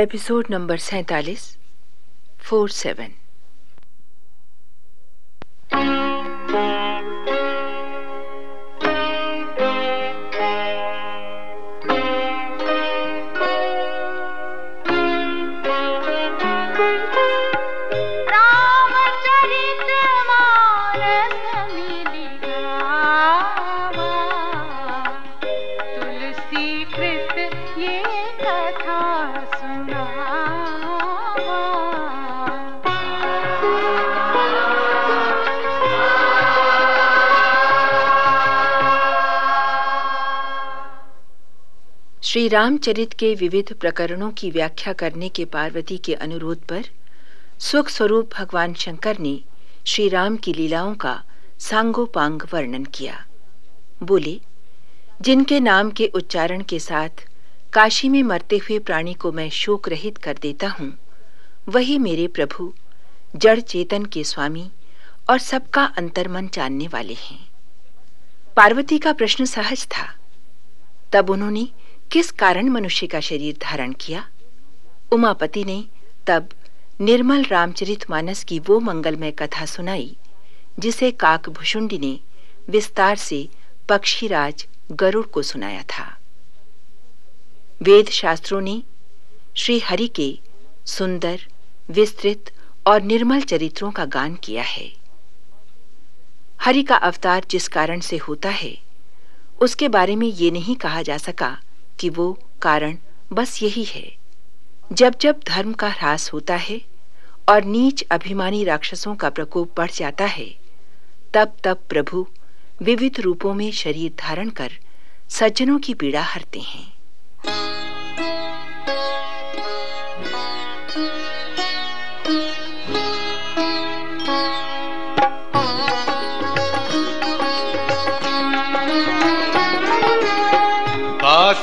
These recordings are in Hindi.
एपिसोड नंबर सैतालीस फोर सेवन श्री रामचरित के विविध प्रकरणों की व्याख्या करने के पार्वती के अनुरोध पर सुख स्वरूप भगवान शंकर ने श्री राम की लीलाओं का सांगोपांग वर्णन किया। बोले, जिनके नाम के उच्चारण के साथ काशी में मरते हुए प्राणी को मैं शोक रहित कर देता हूँ, वही मेरे प्रभु, जड़ चेतन के स्वामी और सबका अंतर्मन जानने वाले हैं। पार्वती का प्रश्न सहज था। तब उन्होंने किस कारण मनुष्य का शरीर धारण किया? उमापति ने तब निर्मल रामचरित मानस की वो मंगलमय कथा सुनाई, जिसे काकभुषुंडी ने विस्तार से पक्षीराज गरुड़ को सुनाया था। वेद शास्त्रों ने श्री हरि के सुंदर, विस्तृत और निर्मल चरित्रों का गान किया है। हरि का अवतार जिस कारण से होता है, उसके बारे में ये नहीं कहा जा सका कि वो कारण बस यही है। जब जब धर्म का ह्रास होता है और नीच अभिमानी राक्षसों का प्रकोप बढ़ जाता है, तब तब प्रभु विविध रूपों में शरीर धारण कर सज्जनों की पीड़ा हरते हैं।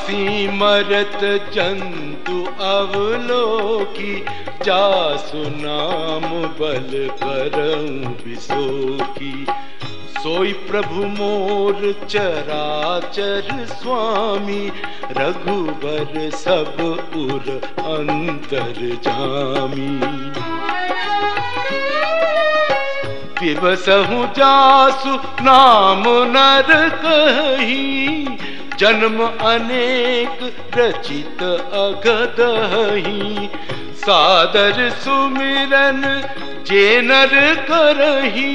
दासी मरत जंतु अवलोकी, जासु नाम बल करऊं विशोकी सोई प्रभु मोर चराचर स्वामी, रघुबर सब उर अंतर जामी। दिवसहु जासु नाम नर कही जन्म अनेक रचित अगदही सादर सुमिरन जे नर करही,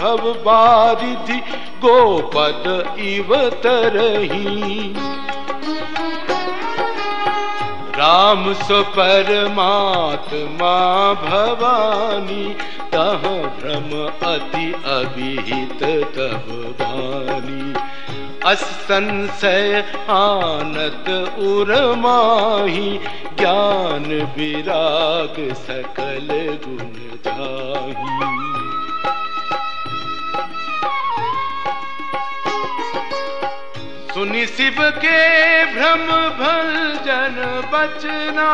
भव बारिधि गोपद इव तरही राम परमात्मा भवानी तह भ्रम अति अभिहित तब भानी असंशय आनत उर्माही, ज्ञान विराग सकल गुण जाही। सुनि शिव के भ्रम भंजन बचना,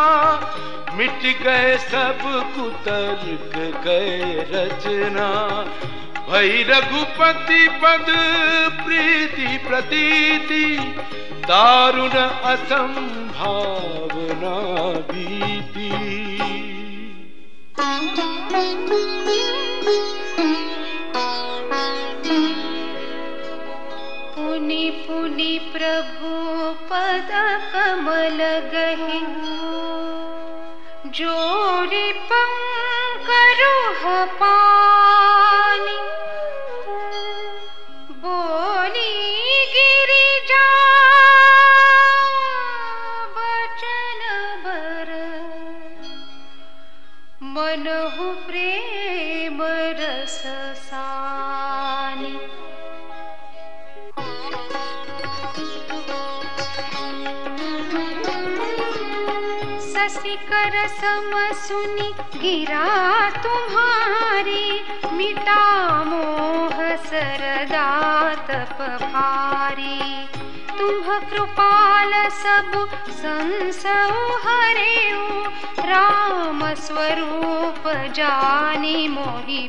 मिट गए सब कुतर्क गए रचना। भई रघुपति पद प्रीति प्रतीति दारुण बीती। पुनि पुनि प्रभु पद कमल गहे जोरी शशिकर सम सुनी, गिरा तुम्हारी मिटा मोह सरदा तप भारी। कृपाल सब संसव हरेऊ राम स्वरूप जानी मोहि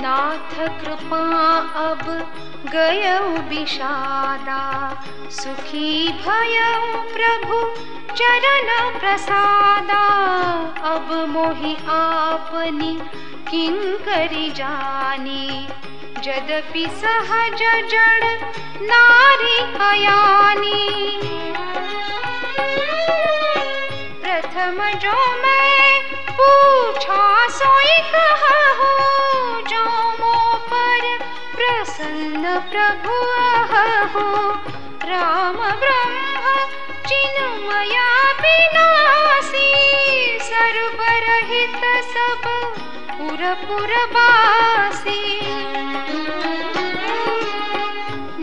नाथ कृपा अब गयौ विषादा। सुखी भयौ प्रभु चरण प्रसादा। अब मोहि आपनी किंकरी जानी? जदपि सहज जड़ नारी अयानी। प्रथम जो मैं पूछा, सोई कहा हो?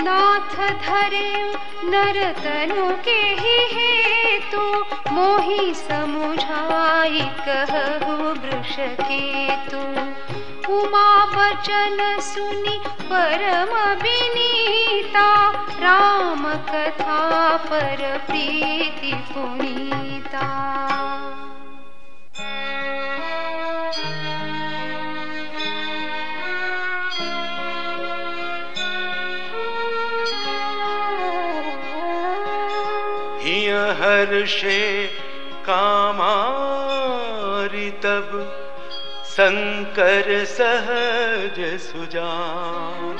नाथ धरे नरतनु के ही हेतु, मोहि समुझाई कहु वृष केतु। उमा वचन सुनी परम विनीता, राम कथा पर प्रीति पुनीता। हर्षे कामारि तब शंकर सहज सुजान।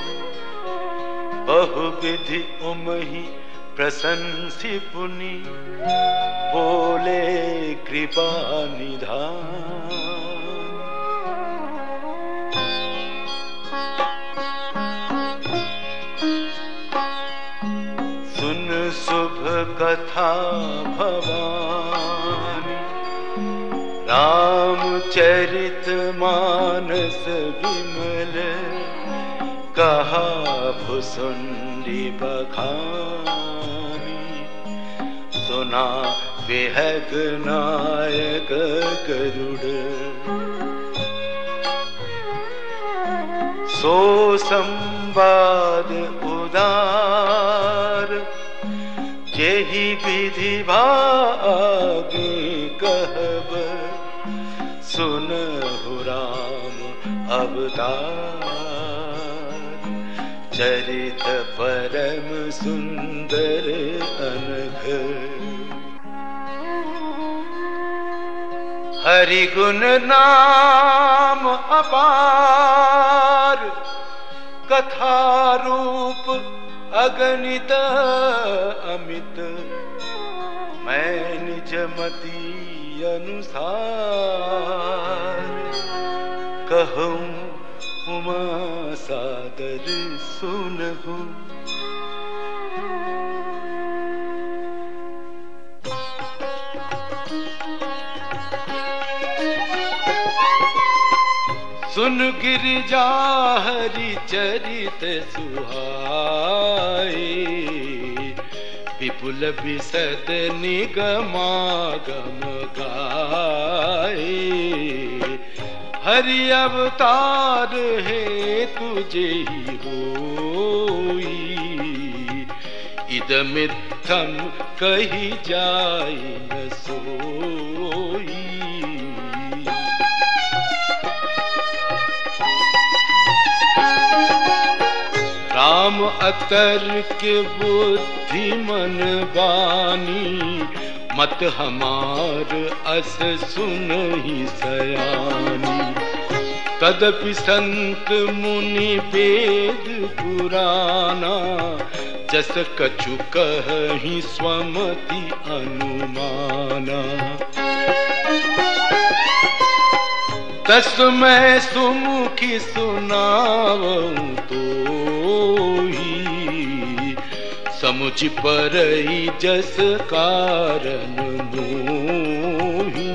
बहुविधि उमहि प्रशंसी पुनि बोले कृपा निधान। कथा भवानी। रामचरित मानस विमल, कहा भुसुंडी बखानी सुना विहग नायक गरुड़। सो संवाद उदार जेहि विधि भागे कहब। सुनहु राम अवतार। चरित परम सुंदर अनघ। हरि गुण नाम अपार। कथा रूप अगणित मति अनुसार। कहूँ उमा सादर सुनहूँ। सुन गिरिजा हरि चरित सुहाए विपुल विशद निगमागम गाए। हरि अवतार है तुझे ही होई। इदमित्थम कही जाय न सोई। राम अतर्क बुद्धि मन बानी, मत हमार अस सुन ही सयानी। तदपि संत मुनि वेद पुराना, जस कछु कही स्वमति अनुमाना। तस मैं सुमुखी सुनावूं तो समुझ पर जस कारण मोही।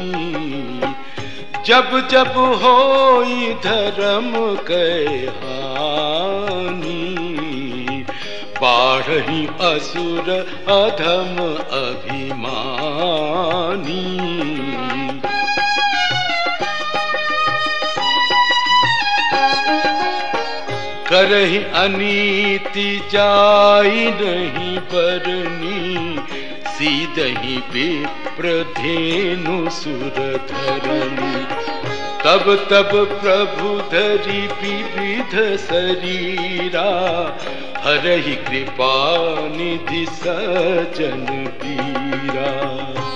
जब जब हो धर्म के हानि असुर अधम अभिमानी। करही अनीति जाई नहीं बरनी सीदही विप्र धेनु सुर धरनी तब तब प्रभु धरी विविध शरीरा ही कृपा निधि सजन पीरा।